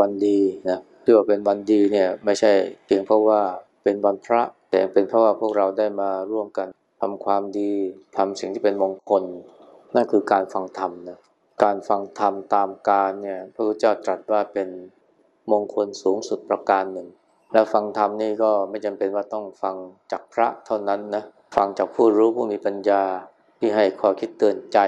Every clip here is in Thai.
วันดีนะที่ว่าเป็นวันดีเนี่ยไม่ใช่เพียงเพราะว่าเป็นวันพระ แต่เป็นเพราะว่าพวกเราได้มาร่วมกันทำความดีทำสิ่งที่เป็นมงคล นั่นคือการฟังธรรมนะการฟังธรรมตามการเนี่ยพระพุทธเจ้าตรัสว่าเป็นมงคลสูงสุดประการหนึ่ง แล้วฟังธรรมนี่ก็ไม่จำเป็นว่าต้องฟังจากพระเท่านั้นนะฟังจากผู้รู้ผู้มีปัญญาที่ให้ข้อคิดเตือนใจ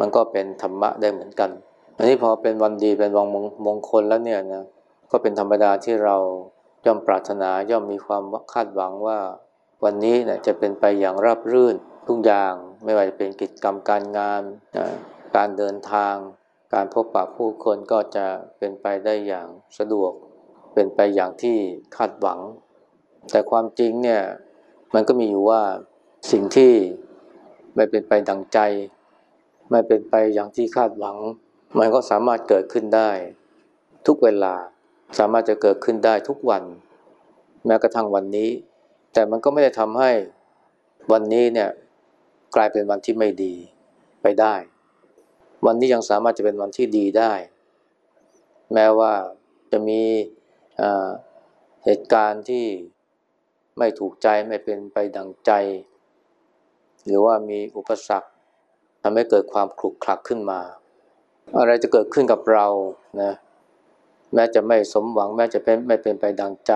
มันก็เป็นธรรมะได้เหมือนกัน อันนี้พอเป็นวันดีเป็นวันมงคลแล้วเนี่ยนะก็เป็นธรรมดาที่เราย่อมปรารถนาย่อมมีความคาดหวังว่า วันนี้เนี่ยจะเป็นไปอย่างราบรื่นทุกอย่างไม่ว่าจะเป็นกิจกรรมการงานนะการเดินทาง การพบปะผู้คนก็จะเป็นไปได้อย่างสะดวก เป็นไปอย่างที่คาดหวัง แต่ความจริงเนี่ยมันก็มีอยู่ว่าสิ่งที่ไม่เป็นไปดังใจ ไม่เป็นไปอย่างที่คาดหวัง มันก็สามารถเกิดขึ้นได้ ทุกเวลาสามารถจะเกิดขึ้นได้ทุกวัน แม้กระทั่งวันนี้ แต่มันก็ไม่ได้ทำให้วันนี้เนี่ยกลายเป็นวันที่ไม่ดีไปได้ วันนี้ยังสามารถจะเป็นวันที่ดีได้ แม้ว่าจะมีเหตุการณ์ที่ไม่ถูกใจไม่เป็นไปดังใจ หรือว่ามีอุปสรรคทำให้เกิดความขลุกคลักขึ้นมา อะไรจะเกิดขึ้นกับเรานะแม้จะไม่สมหวัง แม้จะเป็นไม่เป็นไปดังใจ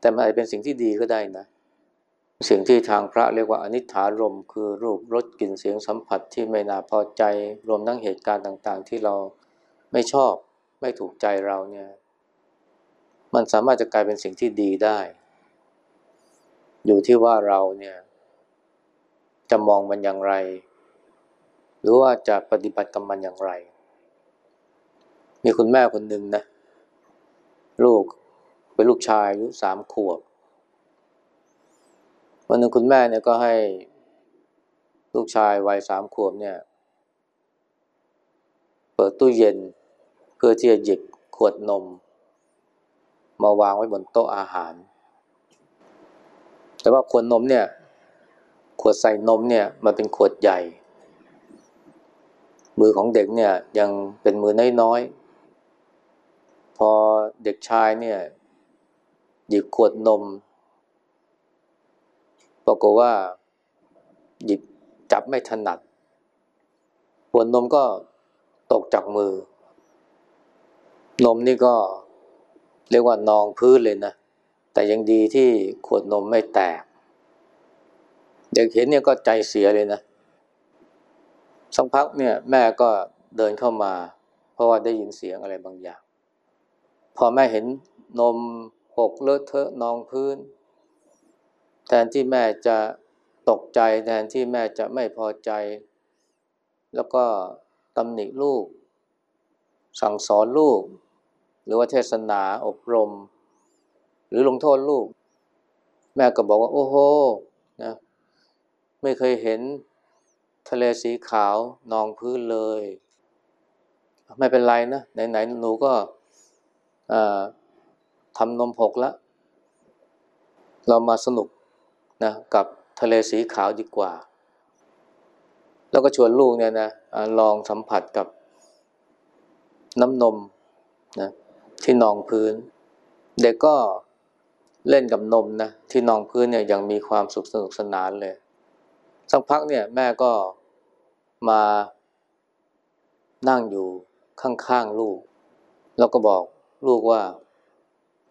แต่มันอาจเป็นสิ่งที่ดีก็ได้นะ สิ่งที่ทางพระเรียกว่าอนิถารมคือรูปรสกลิ่นเสียงสัมผัสที่ไม่น่าพอใจรวมทั้งเหตุการณ์ต่างๆ ที่เราไม่ชอบไม่ถูกใจเราเนี่ย มันสามารถจะกลายเป็นสิ่งที่ดีได้ อยู่ที่ว่าเราเนี่ย จะมองมันอย่างไร หรือว่าจะปฏิบัติกับมันอย่างไร มีคุณแม่คนหนึ่งนะ ลูกเป็นลูกชายอายุสามขวบ วันหนึ่งคุณแม่เนี่ยก็ให้ลูกชายวัยสามขวบเนี่ย เปิดตู้เย็นเพื่อที่จะหยิบขวดนม มาวางไว้บนโต๊ะอาหาร แต่ว่าขวดนมเนี่ย ขวดใส่นมเนี่ยมันเป็นขวดใหญ่ มือของเด็กเนี่ยยังเป็นมือน้อยๆ พอเด็กชายเนี่ยหยิบขวดนมปรากฏว่าหยิบจับไม่ถนัดขวดนมก็ตกจากมือ นมนี่ก็เรียกว่านองพื้นเลยนะ แต่ยังดีที่ขวดนมไม่แตก เด็กเห็นเนี่ยก็ใจเสียเลยนะ สักพักเนี่ยแม่ก็เดินเข้ามา เพราะว่าได้ยินเสียงอะไรบางอย่าง พอแม่เห็นนมหกเลอะเทอะนองพื้น แทนที่แม่จะตกใจแทนที่แม่จะไม่พอใจ แล้วก็ตำหนิลูก สั่งสอนลูก หรือว่าเทศนาอบรม หรือลงโทษลูก แม่ก็บอกว่า โอ้โหนะไม่เคยเห็น ทะเลสีขาวนองพื้นเลย ไม่เป็นไรนะ ไหนๆหนูก็ทำนมหกแล้ว เรามาสนุกนะกับทะเลสีขาวดีกว่า แล้วก็ชวนลูกเนี่ยนะลองสัมผัสกับน้ำนมนะที่นองพื้น เด็กก็เล่นกับนมนะที่นองพื้นเนี่ยยังมีความสุขสนุกสนานเลย สักพักเนี่ยแม่ก็ มานั่งอยู่ข้างๆลูก แล้วก็บอกลูกว่า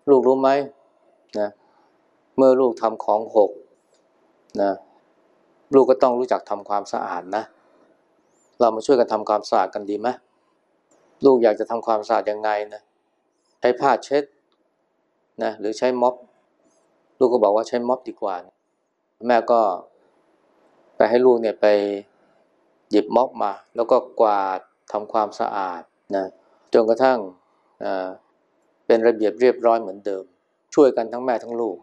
ลูกรู้ไหมนะเมื่อลูกทำของหกนะลูกก็ต้องรู้จักทำความสะอาดนะ เรามาช่วยกันทำความสะอาดกันดีไหมลูกอยากจะทำความสะอาดยังไงนะใช้ผ้าเช็ดนะหรือใช้ม็อบ ลูกก็บอกว่าใช้ม็อบดีกว่า แม่ก็ไปให้ลูกเนี่ยไป หยิบม็อบมา แล้วก็กวาดทำความสะอาดนะจนกระทั่งเป็นระเบียบเรียบร้อยเหมือนเดิม ช่วยกันทั้งแม่ทั้งลูก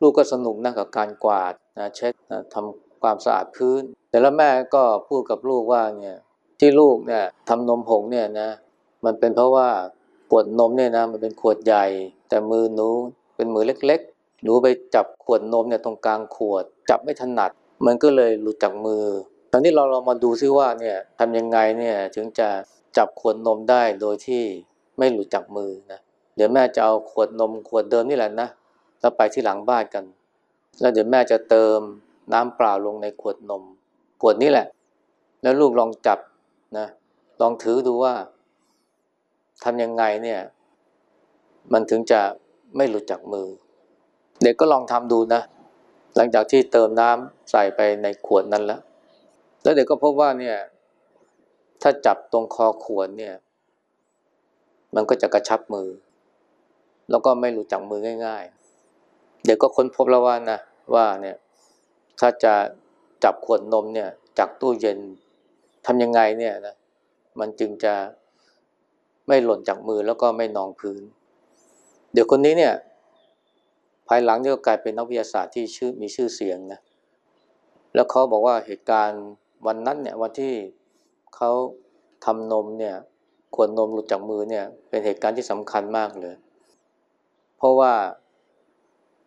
ลูกก็สนุกนะกับการกวาดนะเช็ดนะทำความสะอาดพื้น แต่แล้วแม่ก็พูดกับลูกว่าเนี่ยที่ลูกเนี่ยทำนมผงเนี่ยนะมันเป็นเพราะว่าขวดนมเนี่ยนะมันเป็นขวดใหญ่ แต่มือหนูเป็นมือเล็กๆหนูไปจับขวดนมเนี่ยตรงกลางขวด จับไม่ถนัด มันก็เลยหลุดจากมือ ตอนนี้เราเรามาดูซิว่าเนี่ยทำยังไงเนี่ยถึงจะจับขวดนมได้โดยที่ไม่หลุดจากมือนะเดี๋ยวแม่จะเอาขวดนมขวดเดิมนี่แหละนะแล้วไปที่หลังบ้านกัน แล้วเดี๋ยวแม่จะเติมน้ำเปล่าลงในขวดนม ขวดนี้แหละ แล้วลูกลองจับนะลองถือดูว่าทำยังไงเนี่ย มันถึงจะไม่หลุดจากมือ เด็กก็ลองทำดูนะ หลังจากที่เติมน้ำใส่ไปในขวดนั้นแล้ว แล้วเด็กก็พบว่าเนี่ย ถ้าจับตรงคอขวดเนี่ย มันก็จะกระชับมือ แล้วก็ไม่หลุดจากมือง่าย ๆ เด็กก็ค้นพบแล้วว่านะว่าเนี่ย ถ้าจะจับขวดนมเนี่ย จากตู้เย็นทำยังไงเนี่ยนะมันจึงจะไม่หล่นจากมือแล้วก็ไม่นองพื้น เดี๋ยวคนนี้เนี่ย ภายหลังนี่ก็กลายเป็นนักวิทยาศาสตร์ที่ชื่อมีชื่อเสียงนะแล้วเขาบอกว่าเหตุการณ์ วันนั้นเนี่ยวันที่เขาทำนมเนี่ยขวดนมหลุดจากมือเนี่ยเป็นเหตุการณ์ที่สำคัญมากเลย เพราะว่า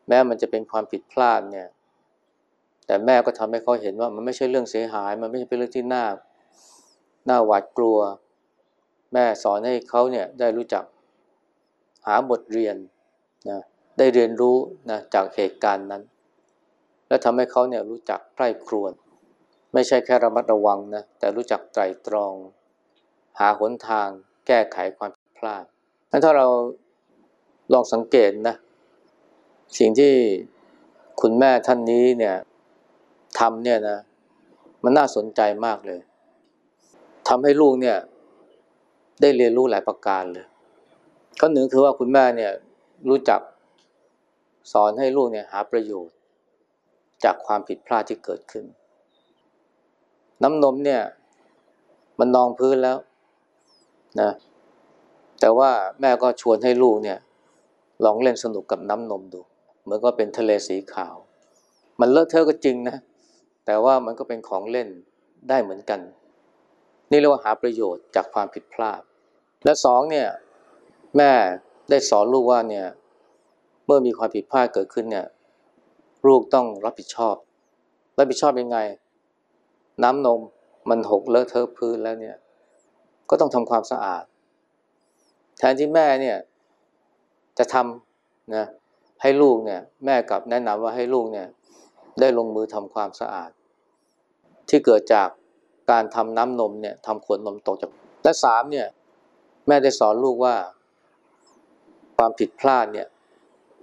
แม้มันจะเป็นความผิดพลาดเนี่ย แต่แม่ก็ทำให้เขาเห็นว่ามันไม่ใช่เรื่องเสียหาย มันไม่ใช่เป็นเรื่องที่น่าน่าหวาดกลัว แม่สอนให้เขาเนี่ยได้รู้จักหาบทเรียนนะได้เรียนรู้นะจากเหตุการณ์นั้น และทำให้เขาเนี่ยรู้จักใคร่ครวญ ไม่ใช่แค่ระมัดระวังนะแต่รู้จักไตรตรอง หาหนทาง แก้ไขความผิดพลาดงั้นถ้าเราลองสังเกตนะ สิ่งที่คุณแม่ท่านนี้เนี่ยทำเนี่ยนะ มันน่าสนใจมากเลยทำให้ลูกเนี่ย ได้เรียนรู้หลายประการเลยข้อหนึ่งคือว่าคุณแม่เนี่ยรู้จักสอนให้ลูกเนี่ยหาประโยชน์ จากความผิดพลาดที่เกิดขึ้น น้ำนมเนี่ย มันนองพื้นแล้วนะ แต่ว่าแม่ก็ชวนให้ลูกเนี่ย ลองเล่นสนุกกับน้ำนมดู เหมือนก็เป็นทะเลสีขาว มันเลอะเทอะก็จริงนะ แต่ว่ามันก็เป็นของเล่นได้เหมือนกัน นี่เรียกว่าหาประโยชน์จากความผิดพลาด และสองเนี่ย แม่ได้สอนลูกว่าเนี่ย เมื่อมีความผิดพลาดเกิดขึ้นเนี่ย ลูกต้องรับผิดชอบ รับผิดชอบยังไง น้ำนมมันหกเลอะเทอะพื้นแล้วเนี่ย ก็ต้องทำความสะอาด แทนที่แม่เนี่ย จะทำนะให้ลูกเนี่ย แม่กลับแนะนำว่าให้ลูกเนี่ย ได้ลงมือทำความสะอาด ที่เกิดจากการทำน้ำนมเนี่ยทำขวดนมตกจากและสามเนี่ย แม่ได้สอนลูกว่า ความผิดพลาดเนี่ย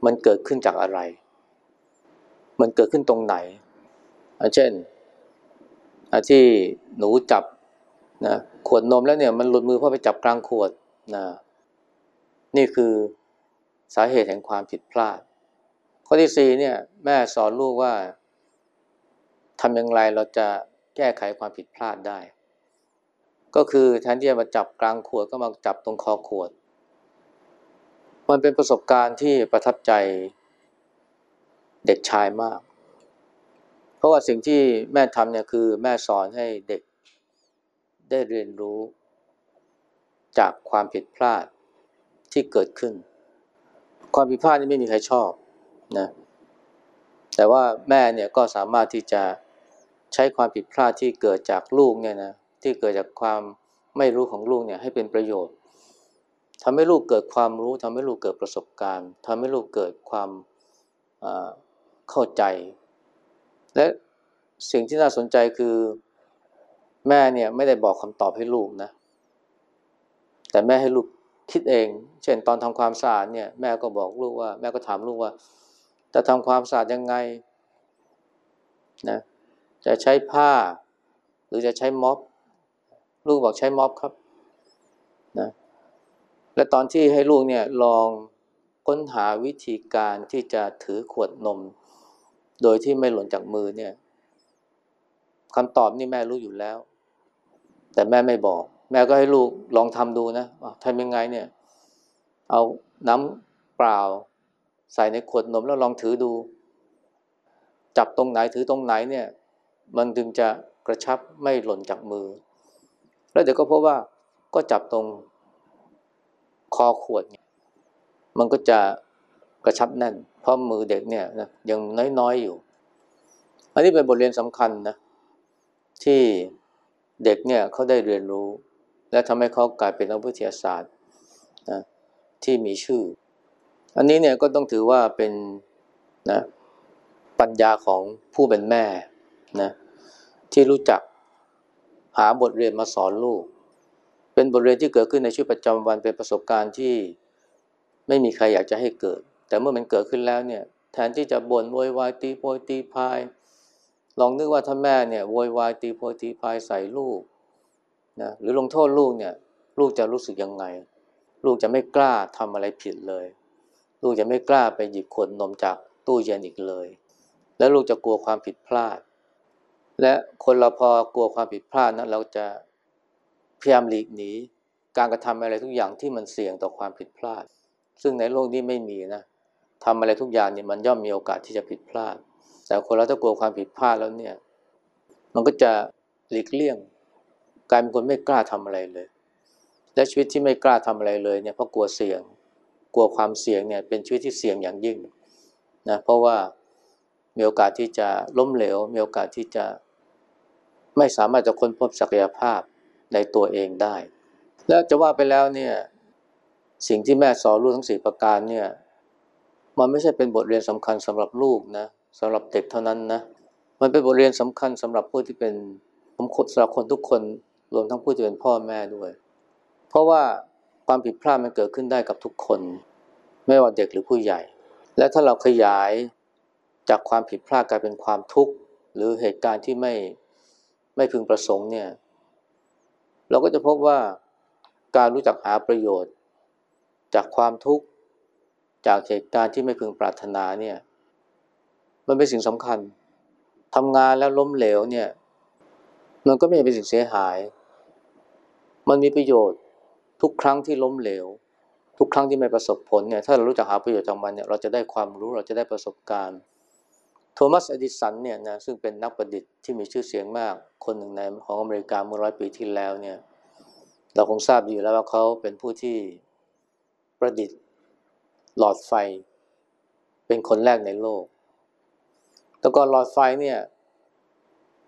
มันเกิดขึ้นจากอะไร มันเกิดขึ้นตรงไหน เช่น ที่หนูจับนะขวดนมแล้วเนี่ยมันหลุดมือเพราะไปจับกลางขวดนะนี่คือสาเหตุแห่งความผิดพลาด ข้อที่สี่เนี่ย แม่สอนลูกว่าทำอย่างไรเราจะแก้ไขความผิดพลาดได้ ก็คือแทนที่จะมาจับกลางขวดก็มาจับตรงคอขวด มันเป็นประสบการณ์ที่ประทับใจเด็กชายมาก เพราะว่าสิ่งที่แม่ทำเนี่ยคือแม่สอนให้เด็กได้เรียนรู้ จากความผิดพลาดที่เกิดขึ้น ความผิดพลาดนี่ไม่มีใครชอบนะแต่ว่าแม่เนี่ยก็สามารถที่จะใช้ความผิดพลาดที่เกิดจากลูกเนี่ยนะที่เกิดจากความไม่รู้ของลูกเนี่ยให้เป็นประโยชน์ทำให้ลูกเกิดความรู้ทำให้ลูกเกิดประสบการณ์ทำให้ลูกเกิดความเข้าใจ และสิ่งที่น่าสนใจคือแม่เนี่ยไม่ได้บอกคำตอบให้ลูกนะ แต่แม่ให้ลูกคิดเอง เช่นตอนทำความสะอาดเนี่ยแม่ก็บอกลูกว่า แม่ก็ถามลูกว่า จะทำความสะอาดยังไงนะจะใช้ผ้า หรือจะใช้ม็อบ ลูกบอกใช้ม็อบครับนะและตอนที่ให้ลูกเนี่ยลองค้นหาวิธีการที่จะถือขวดนม โดยที่ไม่หล่นจากมือเนี่ยคำตอบนี่แม่รู้อยู่แล้ว แต่แม่ไม่บอก แม่ก็ให้ลูกลองทำดูนะทำยังไงเนี่ย เอาน้ำเปล่า ใส่ในขวดนมแล้วลองถือดู จับตรงไหนถือตรงไหนเนี่ย มันจึงจะกระชับไม่หล่นจากมือ แล้วเดี๋ยวก็พบว่าก็จับตรงคอขวด มันก็จะ กระชับแน่น เพราะมือเด็กเนี่ยนะยังน้อยๆอยู่ อันนี้เป็นบทเรียนสำคัญนะที่เด็กเนี่ยเขาได้เรียนรู้ และทำให้เขากลายเป็นนักวิทยาศาสตร์นะที่มีชื่อ อันนี้เนี่ยก็ต้องถือว่าเป็นนะปัญญาของผู้เป็นแม่นะที่รู้จักหาบทเรียนมาสอนลูก เป็นบทเรียนที่เกิดขึ้นในชีวิตประจำวันเป็นประสบการณ์ที่ไม่มีใครอยากจะให้เกิด แต่เมื่อมันเกิดขึ้นแล้วเนี่ยแทนที่จะบ่นโวยวายตีโพยตีพาย ลองนึกว่าถ้าแม่เนี่ยโวยวายตีโพยตีพายใส่ลูกนะหรือลงโทษลูกเนี่ย ลูกจะรู้สึกยังไง ลูกจะไม่กล้าทำอะไรผิดเลย ลูกจะไม่กล้าไปหยิบขวดนมจากตู้เย็นอีกเลย แล้วลูกจะกลัวความผิดพลาด และคนเราพอกลัวความผิดพลาดนะเราจะพยายามหลีกหนีการกระทำอะไรทุกอย่างที่มันเสี่ยงต่อความผิดพลาด ซึ่งในโลกนี้ไม่มีนะ ทำอะไรทุกอย่างเนี่ยมันย่อมมีโอกาสที่จะผิดพลาด แต่คนเราถ้ากลัวความผิดพลาดแล้วเนี่ย มันก็จะหลีกเลี่ยงกลายเป็นคนไม่กล้าทำอะไรเลย และชีวิตที่ไม่กล้าทำอะไรเลยเนี่ยเพราะกลัวเสี่ยง กลัวความเสี่ยงเนี่ยเป็นชีวิตที่เสี่ยงอย่างยิ่งนะเพราะว่ามีโอกาสที่จะล้มเหลว มีโอกาสที่จะไม่สามารถจะค้นพบศักยภาพในตัวเองได้ แล้วจะว่าไปแล้วเนี่ยสิ่งที่แม่สอนลูกทั้งสี่ประการเนี่ย มันไม่ใช่เป็นบทเรียนสำคัญสำหรับลูกนะสำหรับเด็กเท่านั้นนะมันเป็นบทเรียนสำคัญสำหรับผู้ที่เป็นสำหรับคนทุกคนรวมทั้งผู้ที่เป็นพ่อแม่ด้วย เพราะว่าความผิดพลาดมันเกิดขึ้นได้กับทุกคน ไม่ว่าเด็กหรือผู้ใหญ่ และถ้าเราขยายจากความผิดพลาดกลายเป็นความทุกข์หรือเหตุการณ์ที่ไม่ไม่พึงประสงค์เนี่ย เราก็จะพบว่าการรู้จักหาประโยชน์ จากความทุกข์ จากเหตุการณ์ที่ไม่พึงปรารถนาเนี่ย มันเป็นสิ่งสำคัญทำงานแล้วล้มเหลวเนี่ย มันก็ไม่เป็นสิ่งเสียหาย มันมีประโยชน์ทุกครั้งที่ล้มเหลว ทุกครั้งที่ไม่ประสบผลเนี่ย ถ้าเรารู้จักหาประโยชน์จากมันเนี่ย เราจะได้ความรู้เราจะได้ประสบการณ์ โทมัส อดิสันเนี่ยนะ ซึ่งเป็นนักประดิษฐ์ที่มีชื่อเสียงมาก คนหนึ่งในของอเมริกาเมื่อร้อยปีที่แล้วเนี่ย เราคงทราบดีแล้วว่าเขาเป็นผู้ที่ประดิษฐ์ หลอดไฟ เป็นคนแรกในโลก แต่ก่อนหลอดไฟเนี่ย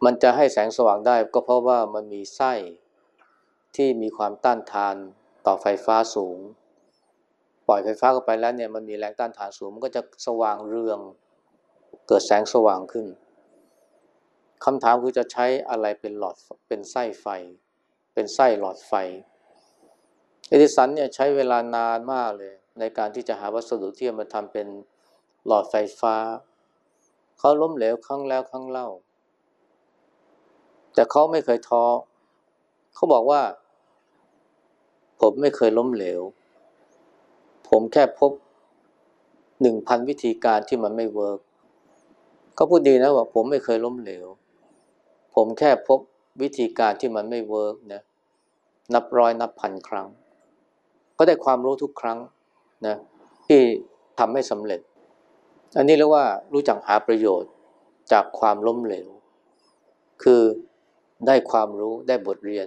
มันจะให้แสงสว่างได้ก็เพราะว่ามันมีไส้ที่มีความต้านทานต่อไฟฟ้าสูง ปล่อยไฟฟ้าเข้าไปแล้วเนี่ยมันมีแรงต้านทานสูง มันก็จะสว่างเรือง เกิดแสงสว่างขึ้นคำถามคือจะใช้อะไรเป็นหลอดเป็นไส้ไฟ เป็นไส้หลอดไฟเอดิสันเนี่ยใช้เวลานานมากเลย ในการที่จะหาวัสดุที่จะมาทำเป็นหลอดไฟฟ้า เขาล้มเหลวครั้งแล้วครั้งเล่า แต่เขาไม่เคยท้อเขาบอกว่า ผมไม่เคยล้มเหลว ผมแค่พบหนึ่งพันวิธีการที่มันไม่ workเขาพูดดีนะว่าผมไม่เคยล้มเหลว ผมแค่พบวิธีการที่มันไม่เวิร์กนะนับร้อยนับพันครั้ง ก็ได้ความรู้ทุกครั้ง นะที่ทำให้สำเร็จ อันนี้เรียกว่ารู้จักหาประโยชน์จากความล้มเหลว คือได้ความรู้ได้บทเรียน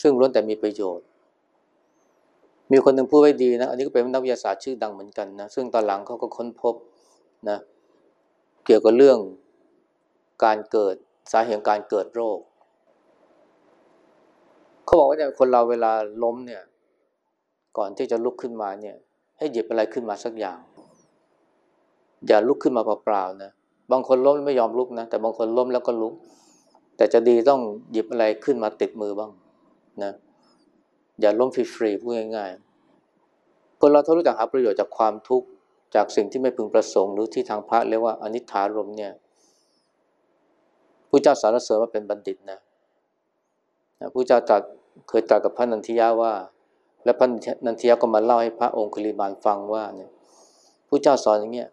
ซึ่งล้วนแต่มีประโยชน์ มีคนหนึ่งพูดไว้ดีนะ อันนี้ก็เป็นนักวิทยาศาสตร์ชื่อดังเหมือนกันนะ ซึ่งตอนหลังเขาก็ค้นพบนะเกี่ยวกับเรื่องการเกิดสาเหตุการเกิดโรค เขาบอกว่าเนี่ยคนเราเวลาล้มเนี่ย ก่อนที่จะลุกขึ้นมาเนี่ย ให้หยิบอะไรขึ้นมาสักอย่าง อย่าลุกขึ้นมาเปล่าๆนะบางคนล้มไม่ยอมลุกนะแต่บางคนล้มแล้วก็ลุก แต่จะดีต้องหยิบอะไรขึ้นมาติดมือบ้างนะอย่าล้มฟรีๆพูดง่ายๆคนเราถ้ารู้จักหาประโยชน์จากความทุกข์จากสิ่งที่ไม่พึงประสงค์หรือที่ทางพระเรียกว่าอนิจฐารมเนี่ยผู้เจ้าสารเสริญว่าเป็นบัณฑิตนะผู้เจ้าตรัสเคยตรัสกับพระนันทิยาว่า และพระนันทิยาก็มาเล่าให้พระองคุลิบาลฟังว่าเนี่ยผู้เจ้าสอนอย่างเงี้ย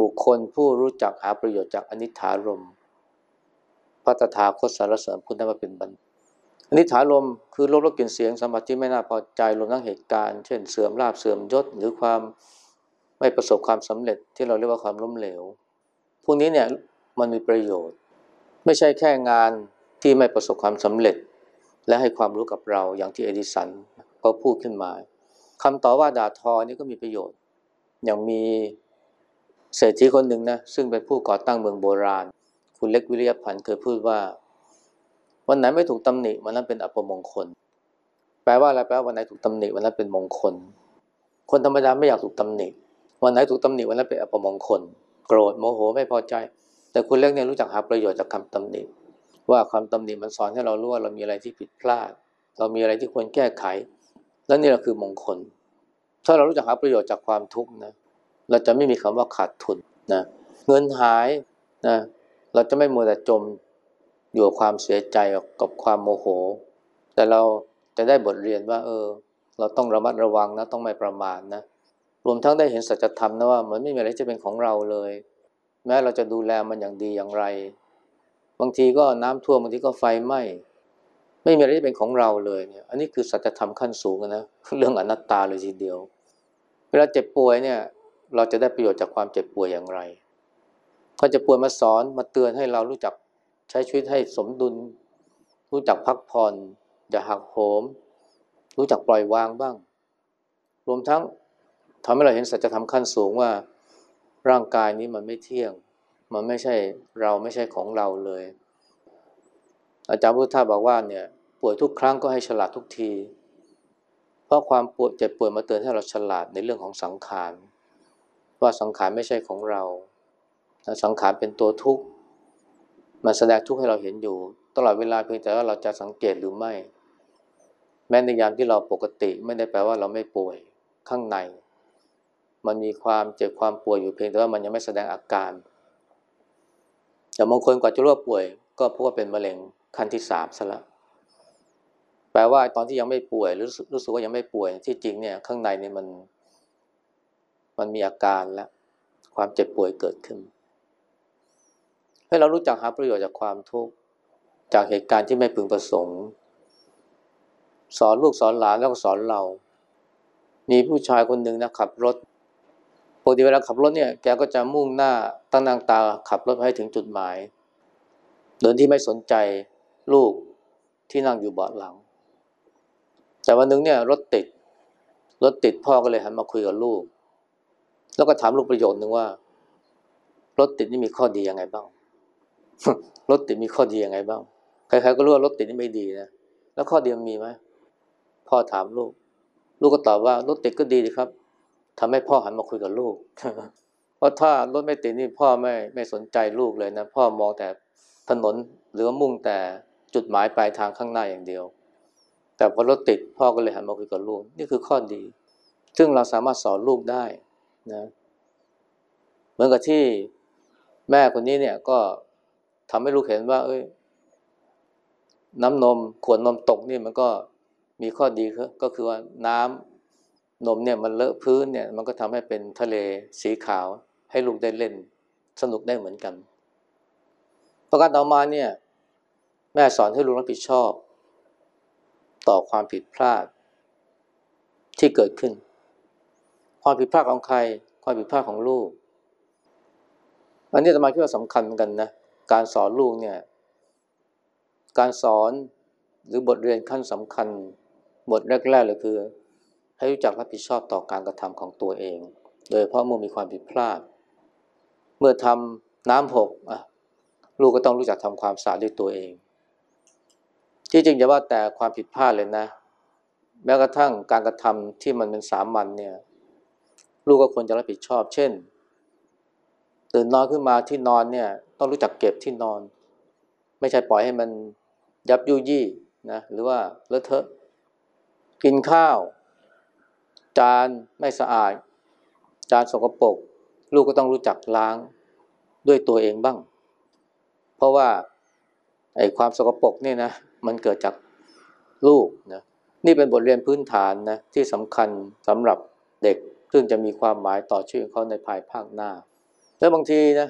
บุคคลผู้รู้จักหาประโยชน์จากอนิจฐารมพระตถาคตสารเสริญพุทธว่าเป็นบัณฑอนิจฐารมคือโลภรสกลิ่นเสียงสัมผัสที่ไม่น่าพอใจรวมทั้งเหตุการณ์ เช่นเสื่อมลาบเสื่อมยศ หรือความไม่ประสบความสำเร็จที่เราเรียกว่าความล้มเหลว พวกนี้เนี่ยมันมีประโยชน์ ไม่ใช่แค่งานที่ไม่ประสบความสำเร็จ และให้ความรู้กับเราอย่างที่เอดิสัน ก็พูดขึ้นมาคำต่อว่าด่าทอนี่ก็มีประโยชน์ อย่างมีเศรษฐีคนหนึ่งนะซึ่งเป็นผู้ก่อตั้งเมืองโบราณ คุณเล็กวิริยพันธ์เคยพูดว่า วันไหนไม่ถูกตำหนิวันนั้นเป็นอัปมงคล แปลว่าอะไรแปลว่าวันไหนถูกตำหนิวันนั้นเป็นมงคล คนธรรมดาไม่อยากถูกตำหนิ วันไหนถูกตำหนิวันนั้นเป็นอัปมงคล โกรธโมโหไม่พอใจ แต่คุณเล็กเนี่ยรู้จักหาประโยชน์จากคำตำหนิ ว่าคำตำหนิมันสอนให้เรารู้ว่าเรามีอะไรที่ผิดพลาด เรามีอะไรที่ควรแก้ไข และนี่แหละคือมงคล ถ้าเรารู้จักหาประโยชน์จากความทุกข์นะเราจะไม่มีคำว่าขาดทุนนะเงินหายนะเราจะไม่มัวแต่จมอยู่กับความเสียใจกับความโมโห แต่เราจะได้บทเรียนว่า เออ เราต้องระมัดระวังนะต้องไม่ประมาทนะรวมทั้งได้เห็นสัจธรรมนะว่ามันไม่มีอะไรที่เป็นของเราเลย แม้เราจะดูแลมันอย่างดีอย่างไร บางทีก็น้ำท่วมบางทีก็ไฟไหม้ ไม่มีอะไรที่เป็นของเราเลยเนี่ย อันนี้คือสัจธรรมขั้นสูงนะเรื่องอนัตตาเลยทีเดียว เวลาเจ็บป่วยเนี่ย เราจะได้ประโยชน์จากความเจ็บป่วยอย่างไรเขาจะป่วยมาสอนมาเตือนให้เรารู้จักใช้ชีวิตให้สมดุล รู้จักพักผ่อนอย่าหักโหม รู้จักปล่อยวางบ้าง รวมทั้งทำให้เราเห็นสัจธรรมขั้นสูงว่าร่างกายนี้มันไม่เที่ยง มันไม่ใช่เราไม่ใช่ของเราเลย อาจารย์พุทธาบอกว่าเนี่ยป่วยทุกครั้งก็ให้ฉลาดทุกที เพราะความป่วดเจ็บป่วยมาเตือนให้เราฉลาดในเรื่องของสังขาร ว่าสังขารไม่ใช่ของเรา สังขารเป็นตัวทุกข์มันแสดงทุกข์ให้เราเห็นอยู่ ตลอดเวลาเพียงแต่ว่าเราจะสังเกตหรือไม่ แม้ในยามที่เราปกติไม่ได้แปลว่าเราไม่ป่วยข้างใน มันมีความเจ็บความป่วยอยู่เพียงแต่ว่ามันยังไม่แสดงอาการแต่บางคนกว่าจะรู้ว่าป่วย ก็เพราะว่าเป็นมะเร็ง ขั้นที่สามซะแล้วแปลว่าตอนที่ยังไม่ป่วยรู้สึกรู้สึกว่ายังไม่ป่วย ที่จริงเนี่ย ข้างในเนี่ยมัน มันมีอาการแล้วความเจ็บป่วยเกิดขึ้น ให้เรารู้จักหาประโยชน์จากความทุกข์จากเหตุการณ์ที่ไม่พึงประสงค์ สอนลูกสอนหลานแล้วก็สอนเรา มีผู้ชายคนหนึ่งนะขับรถปกติเวลาขับรถเนี่ยแกก็จะมุ่งหน้าตั้งนางตาขับรถไปให้ถึงจุดหมาย โดยที่ไม่สนใจ ลูกที่นั่งอยู่เบาะหลัง แต่วันนึงเนี่ยรถติด รถติดพ่อก็เลยหันมาคุยกับลูก แล้วก็ถามลูกประโยชน์หนึ่งว่า รถติดนี่มีข้อดียังไงบ้าง รถติดมีข้อดียังไงบ้าง ใครๆก็รู้ว่ารถติดนี่ไม่ดีนะ แล้วข้อดีมันมีไหม พ่อถามลูก ลูกก็ตอบว่ารถติดก็ดีดีครับทำให้พ่อหันมาคุยกับลูก เพราะถ้ารถไม่ติดนี่พ่อไม่ไม่สนใจลูกเลยนะ พ่อมองแต่ถนนหรือมุ่งแต่ จุดหมายปลายทางข้างหน้าอย่างเดียว แต่พอรถติดพ่อก็เลยหันมาคุยกับลูก นี่คือข้อดี ซึ่งเราสามารถสอนลูกได้นะเหมือนกับที่แม่คนนี้เนี่ยก็ทำให้ลูกเห็นว่า เอ้ย น้ำนมขวดนมตกนี่มันก็มีข้อดีก็คือว่าน้ำนมเนี่ยมันเลอะพื้นเนี่ย มันก็ทำให้เป็นทะเลสีขาวให้ลูกได้เล่น สนุกได้เหมือนกัน ประการต่อมาเนี่ย แม่สอนให้ลูกรับผิดชอบ ต่อความผิดพลาด ที่เกิดขึ้น ความผิดพลาดของใคร ความผิดพลาดของลูก อันนี้จะมาคิดว่าสำคัญเหมือนกันนะ การสอนลูกเนี่ย การสอนหรือบทเรียนขั้นสำคัญ บทแรกๆเลยคือ ให้รู้จักรับผิดชอบต่อการกระทำของตัวเอง โดยเพราะเมื่อมีความผิดพลาด เมื่อทำน้ำหกลูกก็ต้องรู้จักทำความสะอาดด้วยตัวเอง ที่จริงจะว่าแต่ความผิดพลาดเลยนะ แม้กระทั่งการกระทำที่มันเป็นสามัญเนี่ย ลูกก็ควรจะรับผิดชอบ เช่น ตื่นนอนขึ้นมาที่นอนเนี่ย ต้องรู้จักเก็บที่นอน ไม่ใช่ปล่อยให้มันยับยุยี่นะหรือว่าเลอะเทอะ กินข้าว จานไม่สะอาด จานสกปรกลูกก็ต้องรู้จักล้างด้วยตัวเองบ้าง เพราะว่าไอ้ความสกปรกเนี่ยนะ มันเกิดจากลูกนะนี่เป็นบทเรียนพื้นฐานนะที่สำคัญสำหรับเด็ก ซึ่งจะมีความหมายต่อชีวิตเขาในภายภาคหน้า แล้วบางทีนะ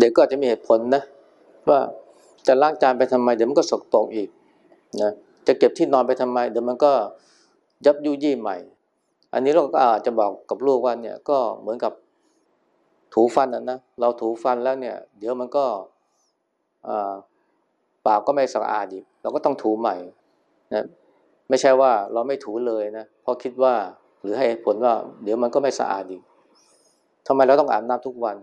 เด็กก็อาจจะมีเหตุผลนะว่าจะล้างจานไปทำไมเดี๋ยวมันก็สกปรกอีกนะจะเก็บที่นอนไปทำไมเดี๋ยวมันก็ยับยุยี่ใหม่ อันนี้เราก็อาจจะบอกกับลูกว่าเนี่ยก็เหมือนกับถูฟันนะนะเราถูฟันแล้วเนี่ย เดี๋ยวมันก็ ปากก็ไม่สะอาดอีกเราก็ต้องถูใหม่นะไม่ใช่ว่าเราไม่ถูเลยนะเพราะคิดว่าหรือให้ผลว่าเดี๋ยวมันก็ไม่สะอาดอีกทำไมเราต้องอาบน้ำทุกวัน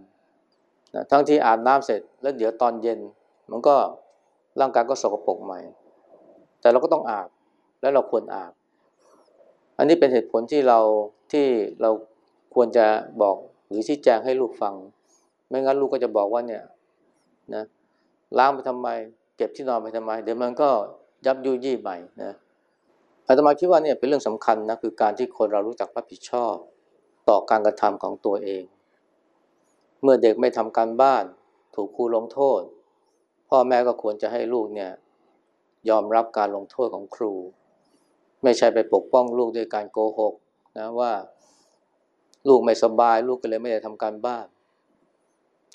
นะทั้งที่อาบน้ำเสร็จแล้วเดี๋ยวตอนเย็น มันก็ร่างกายก็สกปรกใหม่ แต่เราก็ต้องอาบแล้วเราควรอาบ อันนี้เป็นเหตุผลที่เราที่เราควรจะบอกหรือชี้แจงให้ลูกฟัง ไม่งั้นลูกก็จะบอกว่าเนี่ยนะล้างไปทำไม เก็บที่นอนไปทำไม เดี๋ยวมันก็ยับยุยี่ใหม่นะอาตมาคิดว่าเนี่ยเป็นเรื่องสำคัญนะคือการที่คนเรารู้จักรับผิดชอบต่อการกระทำของตัวเอง เมื่อเด็กไม่ทำการบ้าน ถูกครูลงโทษ พ่อแม่ก็ควรจะให้ลูกเนี่ยยอมรับการลงโทษของครู ไม่ใช่ไปปกป้องลูกด้วยการโกหกนะว่าลูกไม่สบายลูกก็เลยไม่ได้ทำการบ้าน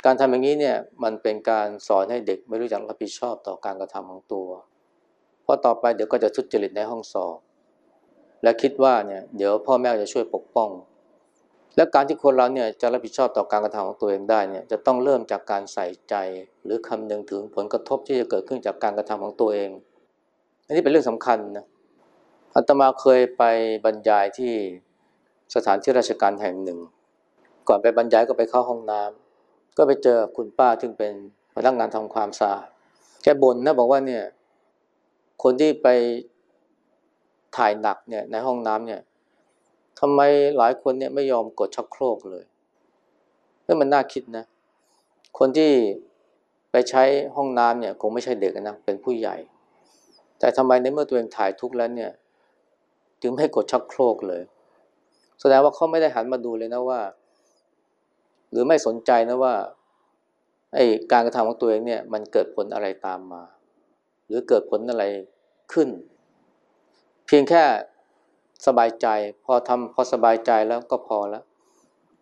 การทำอย่างนี้เนี่ยมันเป็นการสอนให้เด็กไม่รู้จักรับผิดชอบต่อการกระทำของตัว เพราะต่อไปเดี๋ยวก็จะทุจริตในห้องสอบ และคิดว่าเนี่ยเดี๋ยวพ่อแม่จะช่วยปกป้อง และการที่คนเราเนี่ยจะรับผิดชอบต่อการกระทำของตัวเองได้เนี่ยจะต้องเริ่มจากการใส่ใจหรือคำนึงถึงผลกระทบที่จะเกิดขึ้นจากการกระทำของตัวเอง อันนี้เป็นเรื่องสำคัญนะอาตมาเคยไปบรรยายที่สถานที่ราชการแห่งหนึ่ง ก่อนไปบรรยายก็ไปเข้าห้องน้ำ ก็ไปเจอคุณป้าซึ่งเป็นพนักงานทำความสะอาดแกบ่นนะบอกว่าเนี่ย คนที่ไปถ่ายหนักเนี่ย ในห้องน้ำเนี่ยทำไมหลายคนเนี่ยไม่ยอมกดชักโครกเลยเฮ้ยมันน่าคิดนะ คนที่ไปใช้ห้องน้ำเนี่ย คงไม่ใช่เด็กนะเป็นผู้ใหญ่ แต่ทำไมในเมื่อตัวเองถ่ายทุกข์แล้วเนี่ย ถึงไม่กดชักโครกเลย แสดงว่าเขาไม่ได้หันมาดูเลยนะว่า หรือไม่สนใจนะว่าไอ้การกระทำของตัวเองเนี่ยมันเกิดผลอะไรตามมา หรือเกิดผลอะไรขึ้น เพียงแค่สบายใจ พอทำพอสบายใจแล้วก็พอแล้ว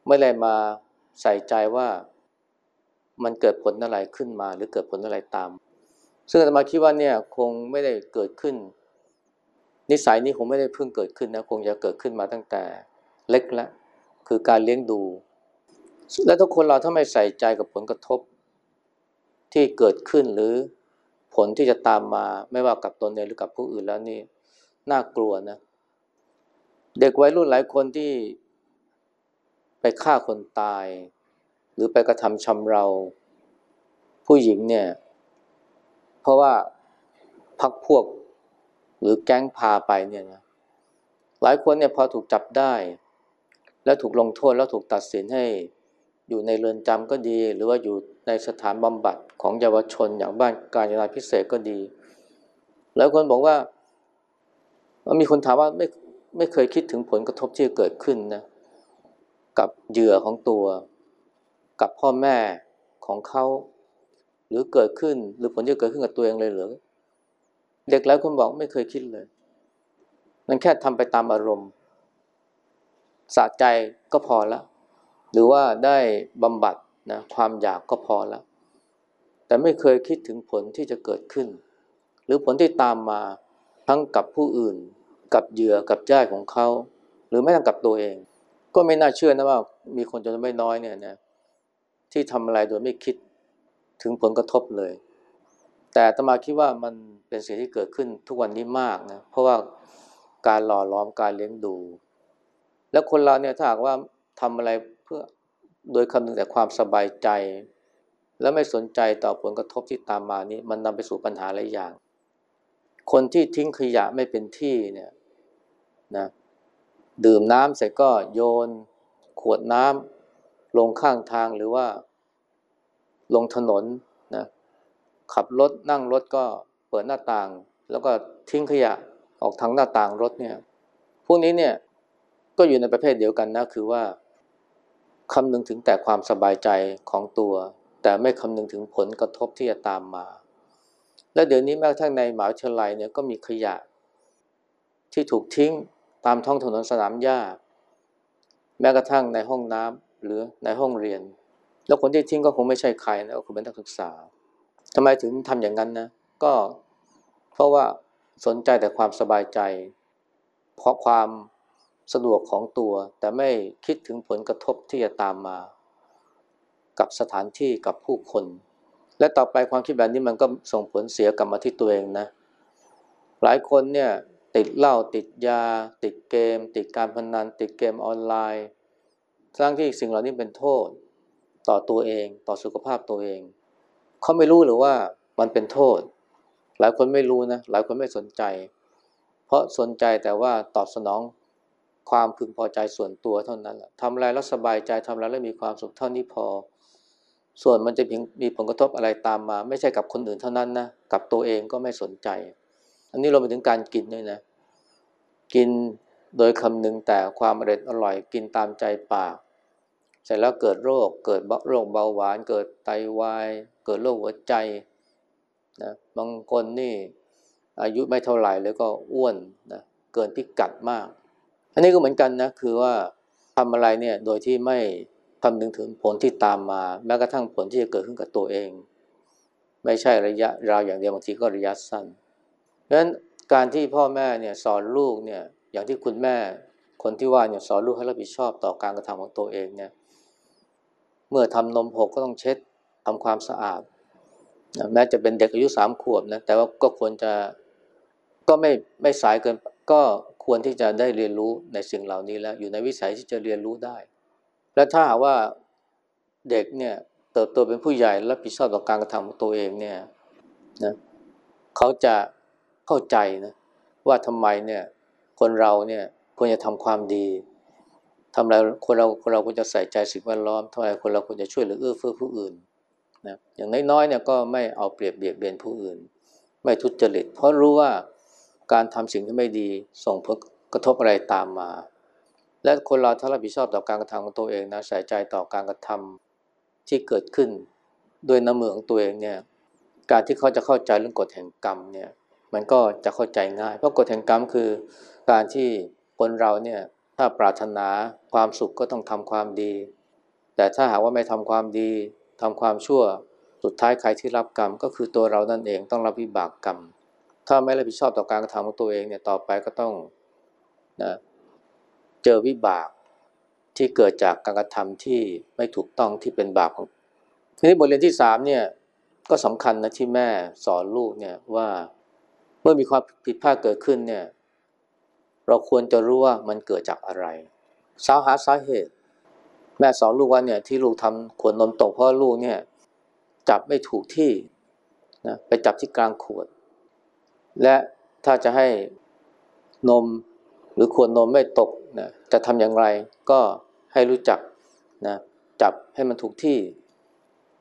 ไม่เลยมาใส่ใจว่ามันเกิดผลอะไรขึ้นมา หรือเกิดผลอะไรตาม ซึ่งอาตมาคิดว่าเนี่ยคงไม่ได้เกิดขึ้น นิสัยนี้คงไม่ได้เพิ่งเกิดขึ้นนะคงจะเกิดขึ้นมาตั้งแต่เล็กแล้วคือการเลี้ยงดู และทุกคนเราถ้าไม่ใส่ใจกับผลกระทบที่เกิดขึ้นหรือผลที่จะตามมาไม่ว่ากับตนเองหรือกับผู้อื่นแล้วนี่น่ากลัวนะ เด็กวัยรุ่นหลายคนที่ไปฆ่าคนตาย หรือไปกระทำชำเราผู้หญิงเนี่ย เพราะว่าพักพวกหรือแก๊งพาไปเนี่ยนะหลายคนเนี่ยพอถูกจับได้ แล้วถูกลงโทษแล้วถูกตัดสินให้ อยู่ในเรือนจำก็ดี หรือว่าอยู่ในสถานบำบัดของเยาวชนอย่างบ้านการยาพิเศษก็ดี แล้วคนบอกว่า มีคนถามว่าไม่ไม่เคยคิดถึงผลกระทบที่เกิดขึ้นนะกับเหยื่อของตัว กับพ่อแม่ของเขาหรือเกิดขึ้น หรือผลที่เกิดขึ้นกับตัวเองเลยหรือเด็กหลายคนบอกไม่เคยคิดเลย มันแค่ทำไปตามอารมณ์สะใจก็พอแล้ว หรือว่าได้บำบัดนะความอยากก็พอแล้ว แต่ไม่เคยคิดถึงผลที่จะเกิดขึ้น หรือผลที่ตามมาทั้งกับผู้อื่น กับเหยื่อกับญาติของเขา หรือแม้แต่กับตัวเอง ก็ไม่น่าเชื่อนะว่ามีคนจำนวนไม่น้อยเนี่ยนะที่ทำอะไรโดยไม่คิดถึงผลกระทบเลย แต่ตมาคิดว่ามันเป็นสิ่งที่เกิดขึ้นทุกวันนี้มากนะเพราะว่าการหล่อล้อมการเลี้ยงดู แล้วคนเราเนี่ยถ้าหากว่าทำอะไร โดยคำนึงแต่ความสบายใจ แล้วไม่สนใจต่อผลกระทบที่ตามมานี้มันนำไปสู่ปัญหาหลายอย่าง คนที่ทิ้งขยะไม่เป็นที่เนี่ยนะดื่มน้ำเสร็จก็โยน ขวดน้ำลงข้างทางหรือว่า ลงถนนนะขับรถนั่งรถก็เปิดหน้าต่าง แล้วก็ทิ้งขยะออกทางหน้าต่างรถเนี่ยพวกนี้เนี่ยก็อยู่ในประเภทเดียวกันนะคือว่า คำนึงถึงแต่ความสบายใจของตัว แต่ไม่คำนึงถึงผลกระทบที่จะตามมา และเดี๋ยวนี้แม้กระทั่งในหมหาวิทยาลัยเนี่ยก็มีขยะ ที่ถูกทิ้งตามท้องถนนสนามหญ้า แม้กระทั่งในห้องน้ำหรือในห้องเรียน แล้วคนที่ทิ้งก็คงไม่ใช่ใครนะก็คือเป็นนักศึกษาทำไมถึงทำอย่างนั้นนะก็เพราะว่าสนใจแต่ความสบายใจ เพราะความ สะดวกของตัว แต่ไม่คิดถึงผลกระทบที่จะตามมา กับสถานที่กับผู้คน และต่อไปความคิดแบบนี้มันก็ส่งผลเสียกลับมาที่ตัวเองนะหลายคนเนี่ยติดเหล้าติดยา ติดเกม ติดการพนัน ติดเกมออนไลน์สร้างที่สิ่งเหล่านี้เป็นโทษ ต่อตัวเองต่อสุขภาพตัวเอง เขาไม่รู้หรือว่ามันเป็นโทษ หลายคนไม่รู้นะหลายคนไม่สนใจ เพราะสนใจแต่ว่าตอบสนอง ความพึงพอใจส่วนตัวเท่านั้นแหละทำอะไรแล้วสบายใจทำอะไรแล้วมีความสุขเท่านี้พอ ส่วนมันจะมีผลกระทบอะไรตามมา ไม่ใช่กับคนอื่นเท่านั้นนะกับตัวเองก็ไม่สนใจ อันนี้เราไปถึงการกินด้วยนะ กินโดยคำนึงแต่ความอร่อยอร่อยกินตามใจปากเสร็จแล้วเกิดโรคเกิดโรคเบาหวาน เกิดไตาวายเกิดโรคหัวใจนะบางคนนี่อายุไม่เท่าไหร่แล้วก็อ้วนนะเกินพิกัดมาก อันนี้ก็เหมือนกันนะคือว่าทำอะไรเนี่ยโดยที่ไม่คำนึงถึงผลที่ตามมา แม้กระทั่งผลที่จะเกิดขึ้นกับตัวเอง ไม่ใช่ระยะราวอย่างเดียวบางทีก็ระยะสั้นเพราะฉะนั้นการที่พ่อแม่เนี่ยสอนลูกเนี่ยอย่างที่คุณแม่คนที่ว่าเนี่ยสอนลูกให้รับผิดชอบต่อการกระทำของตัวเองเนี่ยเมื่อทำนมหกก็ต้องเช็ดทำความสะอาดแม้จะเป็นเด็กอายุสามขวบนะแต่ว่าก็ควรจะก็ไม่ไม่สายเกินก็ ควรที่จะได้เรียนรู้ในสิ่งเหล่านี้แล้ว อยู่ในวิสัยที่จะเรียนรู้ได้ และถ้าหากว่าเด็กเนี่ยเติบโตเป็นผู้ใหญ่และผิดชอบต่อการกระทำของตัวเองเนี่ยนะเขาจะเข้าใจนะว่าทำไมเนี่ยคนเราเนี่ยควรจะทำความดีทำอะไรคนเราคนเราควรจะใส่ใจสิ่งแวดล้อมทำไมคนเราควรจะช่วยเหลือเอื้อเฟื้อผู้อื่นนะอย่างน้อยๆเนี่ยก็ไม่เอาเปรียบเบียดเบียนผู้อื่น ไม่ทุจริต เพราะรู้ว่า การทำสิ่งที่ไม่ดีส่งผลกระทบอะไรตามมา และคนเราถ้ารับผิดชอบต่อการกระทำของตัวเองนะใส่ใจต่อการกระทำที่เกิดขึ้นด้วยน้ำมือของตัวเองเนี่ยการที่เขาจะเข้าใจเรื่องกฎแห่งกรรมเนี่ยมันก็จะเข้าใจง่าย เพราะกฎแห่งกรรมคือการที่คนเราเนี่ยถ้าปรารถนาความสุขก็ต้องทำความดี แต่ถ้าหากว่าไม่ทำความดีทำความชั่วสุดท้ายใครที่รับกรรมก็คือตัวเรานั่นเองต้องรับวิบากกรรม ถ้าไม่รับผิดชอบต่อการกระทำของตัวเองเนี่ยต่อไปก็ต้องนะเจอวิบากที่เกิดจากการกระทำที่ไม่ถูกต้องที่เป็นบาปของทีนี้บทเรียนที่สามเนี่ยก็สำคัญนะที่แม่สอนลูกเนี่ยว่าเมื่อมีความผิดพลาดเกิดขึ้นเนี่ยเราควรจะรู้ว่ามันเกิดจากอะไรสาหาสาเหตุ แม่สอนลูกว่าเนี่ยที่ลูกทำขวดนมตกเพราะลูกเนี่ยจับไม่ถูกที่นะไปจับที่กลางขวด และถ้าจะให้นมหรือขวดนมไม่ตกนะจะทำอย่างไรก็ให้รู้จักนะจับให้มันถูกที่